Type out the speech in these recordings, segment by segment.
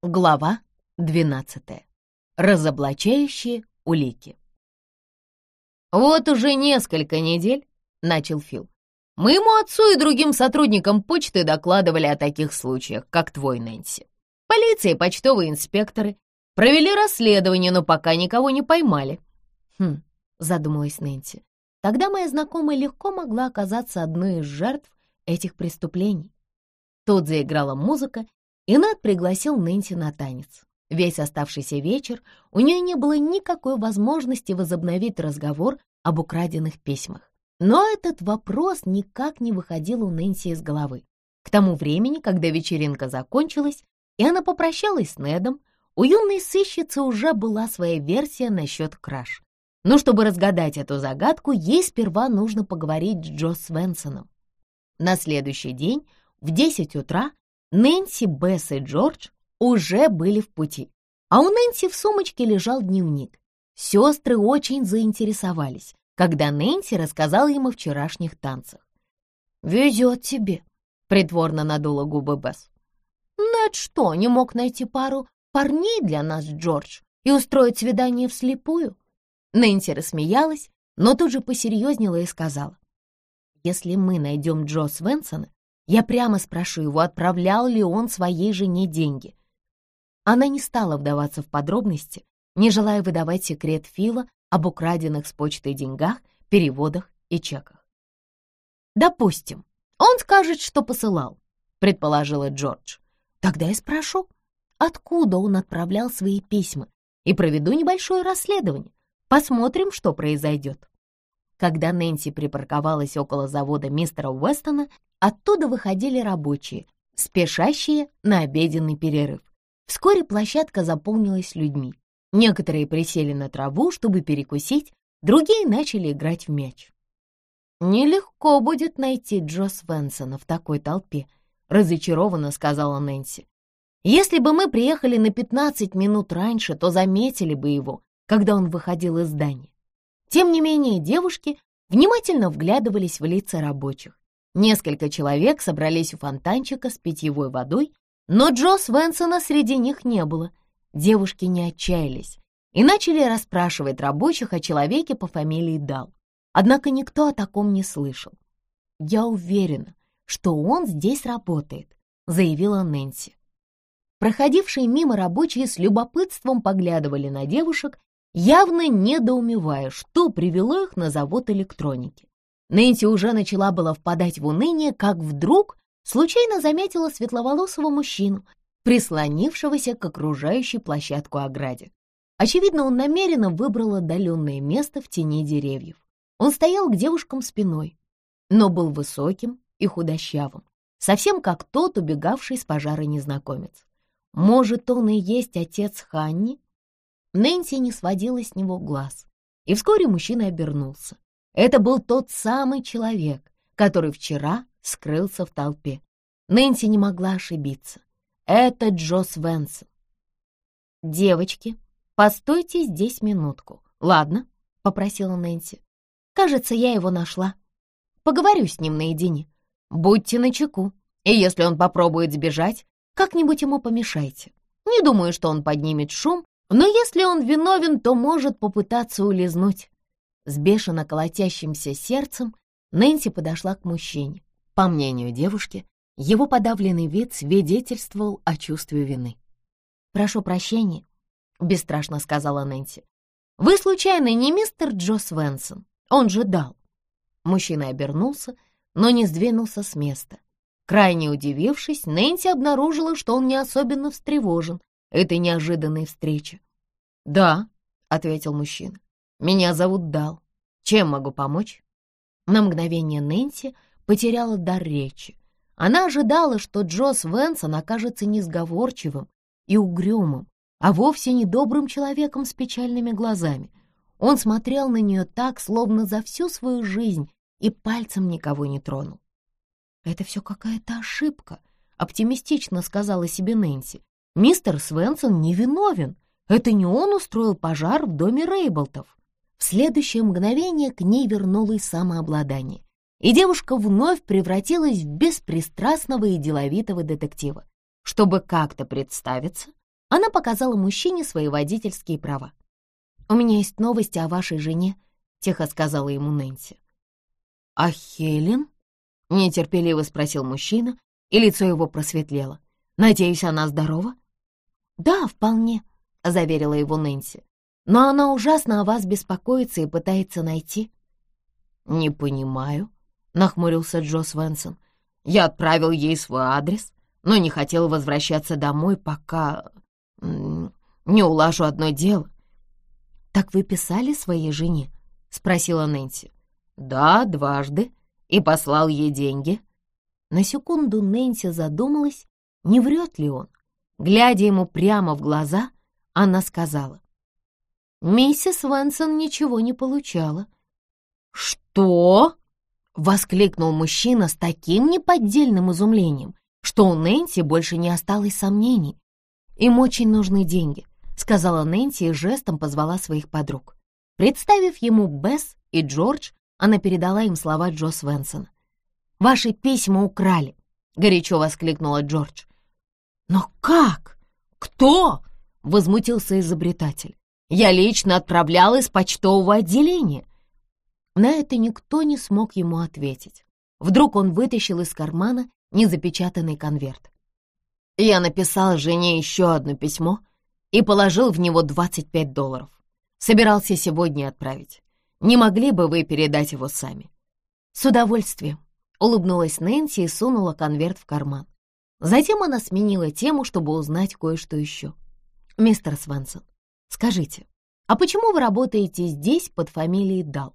Глава 12. Разоблачающие улики. «Вот уже несколько недель», — начал Фил, «моему отцу и другим сотрудникам почты докладывали о таких случаях, как твой, Нэнси. Полиция и почтовые инспекторы провели расследование, но пока никого не поймали». «Хм», — задумалась Нэнси, «тогда моя знакомая легко могла оказаться одной из жертв этих преступлений». Тут заиграла музыка, и Нед пригласил Нэнси на танец. Весь оставшийся вечер у нее не было никакой возможности возобновить разговор об украденных письмах. Но этот вопрос никак не выходил у Нэнси из головы. К тому времени, когда вечеринка закончилась, и она попрощалась с Недом, у юной сыщицы уже была своя версия насчет краж. Но чтобы разгадать эту загадку, ей сперва нужно поговорить с Джо Свенсоном. На следующий день в 10 утра Нэнси, Бесс и Джордж уже были в пути, а у Нэнси в сумочке лежал дневник. Сестры очень заинтересовались, когда Нэнси рассказала им о вчерашних танцах. «Везет тебе», — притворно надула губы Бесс. «Нед что, не мог найти пару парней для нас, Джордж, и устроить свидание вслепую?» Нэнси рассмеялась, но тут же посерьезнела и сказала. «Если мы найдем Джо Свенсона, я прямо спрошу его, отправлял ли он своей жене деньги. Она не стала вдаваться в подробности, не желая выдавать секрет Фила об украденных с почтой деньгах, переводах и чеках. «Допустим, он скажет, что посылал», — предположила Джордж. «Тогда я спрошу, откуда он отправлял свои письма, и проведу небольшое расследование. Посмотрим, что произойдет». Когда Нэнси припарковалась около завода мистера Уэстона, оттуда выходили рабочие, спешащие на обеденный перерыв. Вскоре площадка заполнилась людьми. Некоторые присели на траву, чтобы перекусить, другие начали играть в мяч. «Нелегко будет найти Джо Свенсона в такой толпе», — разочарованно сказала Нэнси. «Если бы мы приехали на 15 минут раньше, то заметили бы его, когда он выходил из здания. Тем не менее, девушки внимательно вглядывались в лица рабочих. Несколько человек собрались у фонтанчика с питьевой водой, но Джо Свенсона среди них не было. Девушки не отчаялись и начали расспрашивать рабочих о человеке по фамилии Дал. Однако никто о таком не слышал. «Я уверена, что он здесь работает», — заявила Нэнси. Проходившие мимо рабочие с любопытством поглядывали на девушек явно недоумевая, что привело их на завод электроники. Нэнси уже начала было впадать в уныние, как вдруг случайно заметила светловолосого мужчину, прислонившегося к окружающей площадку ограде. Очевидно, он намеренно выбрал отдаленное место в тени деревьев. Он стоял к девушкам спиной, но был высоким и худощавым, совсем как тот, убегавший с пожара незнакомец. Может, он и есть отец Ханни? Нэнси не сводила с него глаз, и вскоре мужчина обернулся. Это был тот самый человек, который вчера скрылся в толпе. Нэнси не могла ошибиться. Это Джо Свенсон. «Девочки, постойте здесь минутку, ладно?» — попросила Нэнси. «Кажется, я его нашла. Поговорю с ним наедине. Будьте начеку, и если он попробует сбежать, как-нибудь ему помешайте. Не думаю, что он поднимет шум но если он виновен, то может попытаться улизнуть. С бешено колотящимся сердцем Нэнси подошла к мужчине. По мнению девушки, его подавленный вид свидетельствовал о чувстве вины. «Прошу прощения», — бесстрашно сказала Нэнси. «Вы, случайно, не мистер Джо Свенсон? Он же дал». Мужчина обернулся, но не сдвинулся с места. Крайне удивившись, Нэнси обнаружила, что он не особенно встревожен этой неожиданной встречи. «Да», — ответил мужчина, — «меня зовут Дал. Чем могу помочь?» На мгновение Нэнси потеряла дар речи. Она ожидала, что Джос Венсон окажется несговорчивым и угрюмым, а вовсе не добрым человеком с печальными глазами. Он смотрел на нее так, словно за всю свою жизнь и пальцем никого не тронул. «Это все какая-то ошибка», — оптимистично сказала себе Нэнси. Мистер Свенсон невиновен. Это не он устроил пожар в доме Рейблтов. В следующее мгновение к ней вернулось самообладание, и девушка вновь превратилась в беспристрастного и деловитого детектива. Чтобы как-то представиться, Она показала мужчине свои водительские права. «У меня есть новости о вашей жене», — тихо сказала ему Нэнси. «А Хелен?» — нетерпеливо спросил мужчина, и лицо его просветлело. «Надеюсь, она здорова?» «Да, вполне», — заверила его Нэнси. «Но она ужасно о вас беспокоится и пытается найти». «Не понимаю», — нахмурился Джо Свенсон. «Я отправил ей свой адрес, но не хотел возвращаться домой, пока не улажу одно дело». «Так вы писали своей жене?» — спросила Нэнси. «Да, дважды. И послал ей деньги». На секунду Нэнси задумалась, не врет ли он. Глядя ему прямо в глаза, она сказала. «Миссис Венсон ничего не получала». «Что?» — воскликнул мужчина с таким неподдельным изумлением, что у Нэнси больше не осталось сомнений. «Им очень нужны деньги», — сказала Нэнси и жестом позвала своих подруг. Представив ему Бесс и Джордж, она передала им слова Джо Свенсона. «Ваши письма украли!» — горячо воскликнула Джордж. «Но как? Кто?» — возмутился изобретатель. «Я лично отправлял из почтового отделения». На это никто не смог ему ответить. Вдруг он вытащил из кармана незапечатанный конверт. Я написал жене еще одно письмо и положил в него 25 долларов. Собирался сегодня отправить. Не могли бы вы передать его сами? С удовольствием. Улыбнулась Нэнси и сунула конверт в карман. Затем она сменила тему, чтобы узнать кое-что еще. «Мистер Свенсон, скажите, а почему вы работаете здесь под фамилией Дал?»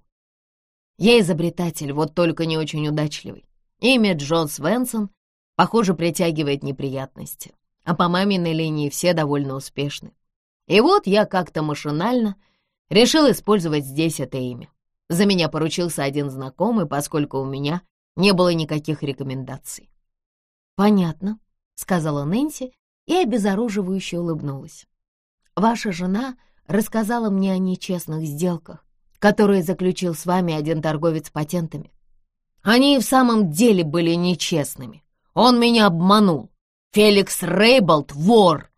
«Я изобретатель, вот только не очень удачливый. Имя Джон Свенсон, похоже, притягивает неприятности, а по маминой линии все довольно успешны. И вот я как-то машинально решил использовать здесь это имя. За меня поручился один знакомый, поскольку у меня не было никаких рекомендаций. «Понятно», — сказала Нэнси и обезоруживающе улыбнулась. «Ваша жена рассказала мне о нечестных сделках, которые заключил с вами один торговец патентами. Они и в самом деле были нечестными. Он меня обманул. Феликс Рейболд — вор!»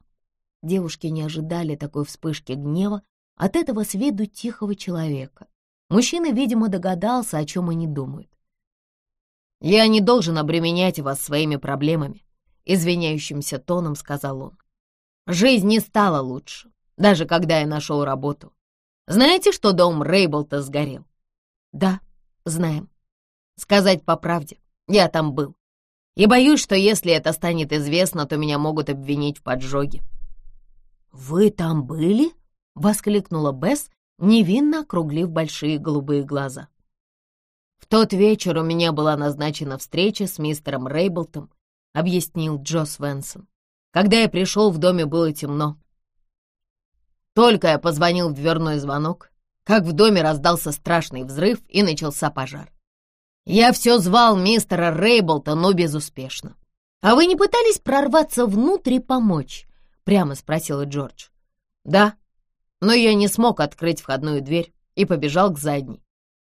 Девушки не ожидали такой вспышки гнева от этого с виду тихого человека. Мужчина, видимо, догадался, о чем они думают. «Я не должен обременять вас своими проблемами», — извиняющимся тоном сказал он. «Жизнь не стала лучше, даже когда я нашел работу. Знаете, что дом Рейблта сгорел?» «Да, знаем». «Сказать по правде, я там был. И боюсь, что если это станет известно, то меня могут обвинить в поджоге». «Вы там были?» — воскликнула Бесс, невинно округлив большие голубые глаза. «В тот вечер у меня была назначена встреча с мистером Рейблтом», — объяснил Джо Свенсон. «Когда я пришел, в доме было темно. Только я позвонил в дверной звонок, как в доме раздался страшный взрыв и начался пожар. Я все звал мистера Рейблта, но безуспешно. «А вы не пытались прорваться внутрь и помочь?» — прямо спросила Джордж. «Да, но я не смог открыть входную дверь и побежал к задней.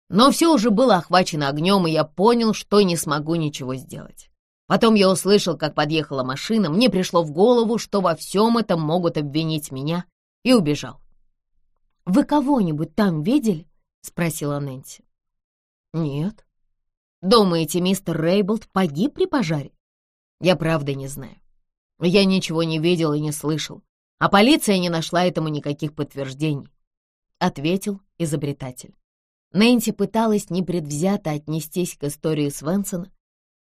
Но все уже было охвачено огнем, и я понял, что не смогу ничего сделать. Потом я услышал, как подъехала машина, мне пришло в голову, что во всем этом могут обвинить меня, и убежал. «Вы кого-нибудь там видели?» — спросила Нэнси. «Нет». «Думаете, мистер Рейблд погиб при пожаре?» «Я правда не знаю. Я ничего не видел и не слышал, а полиция не нашла этому никаких подтверждений», — ответил изобретатель. Нэнси пыталась непредвзято отнестись к истории Свенсона.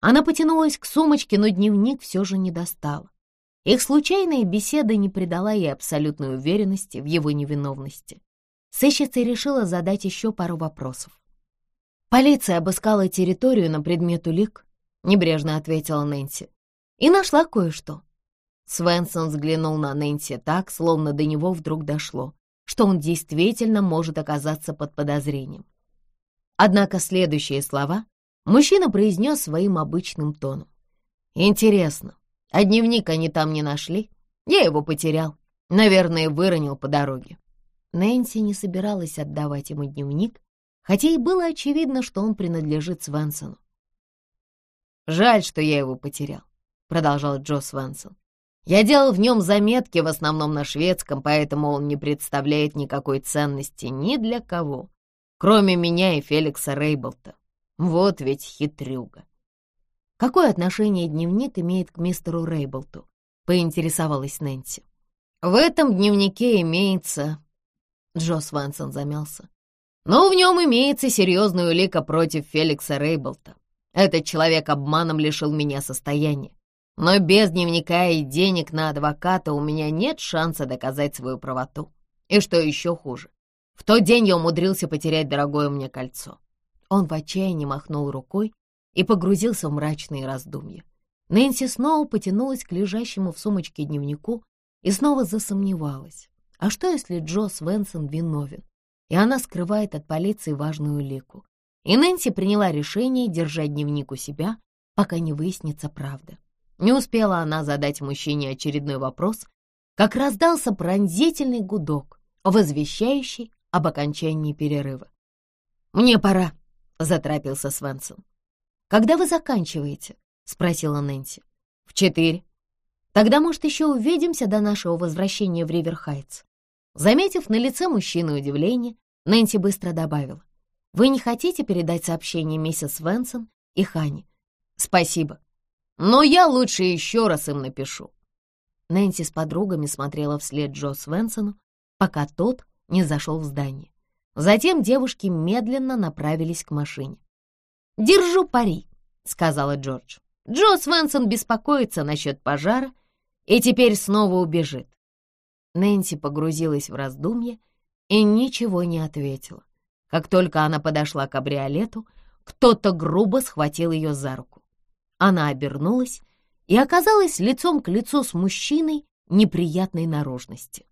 Она потянулась к сумочке, но дневник все же не достала. Их случайная беседа не придала ей абсолютной уверенности в его невиновности. Сыщица решила задать еще пару вопросов. «Полиция обыскала территорию на предмет улик», — небрежно ответила Нэнси, «и нашла кое-что». Свенсон взглянул на Нэнси так, словно до него вдруг дошло, что он действительно может оказаться под подозрением. Однако следующие слова мужчина произнес своим обычным тоном. «Интересно, а дневник они там не нашли? Я его потерял. Наверное, выронил по дороге». Нэнси не собиралась отдавать ему дневник, хотя и было очевидно, что он принадлежит Свенсону. «Жаль, что я его потерял», — продолжал Джо Свенсон. Я делал в нем заметки, в основном на шведском, поэтому он не представляет никакой ценности ни для кого, кроме меня и Феликса Рейблта. Вот ведь хитрюга. Какое отношение дневник имеет к мистеру Рейблту? Поинтересовалась Нэнси. В этом дневнике имеется... Джо Свенсон замялся. Но в нем имеется серьезная улика против Феликса Рейблта. Этот человек обманом лишил меня состояния. Но без дневника и денег на адвоката у меня нет шанса доказать свою правоту. И что еще хуже, в тот день я умудрился потерять дорогое мне кольцо. Он в отчаянии махнул рукой и погрузился в мрачные раздумья. Нэнси снова потянулась к лежащему в сумочке дневнику и снова засомневалась. А что, если Джо Свенсон виновен, и она скрывает от полиции важную улику? И Нэнси приняла решение держать дневник у себя, пока не выяснится правда. Не успела она задать мужчине очередной вопрос, как раздался пронзительный гудок, возвещающий об окончании перерыва. «Мне пора», — заторопился Свенсон. «Когда вы заканчиваете?» — спросила Нэнси. «В четыре». «Тогда, может, еще увидимся до нашего возвращения в Риверхайтс?» Заметив на лице мужчины удивление, Нэнси быстро добавила. «Вы не хотите передать сообщение миссис Свенсон и Ханни?» «Спасибо. Но я лучше еще раз им напишу». Нэнси с подругами смотрела вслед Джо Свенсону, пока тот не зашел в здание. Затем девушки медленно направились к машине. «Держу пари», — сказала Джордж. «Джо Свенсон беспокоится насчет пожара и теперь снова убежит». Нэнси погрузилась в раздумье и ничего не ответила. Как только она подошла к кабриолету, кто-то грубо схватил ее за руку. Она обернулась и оказалась лицом к лицу с мужчиной неприятной наружности.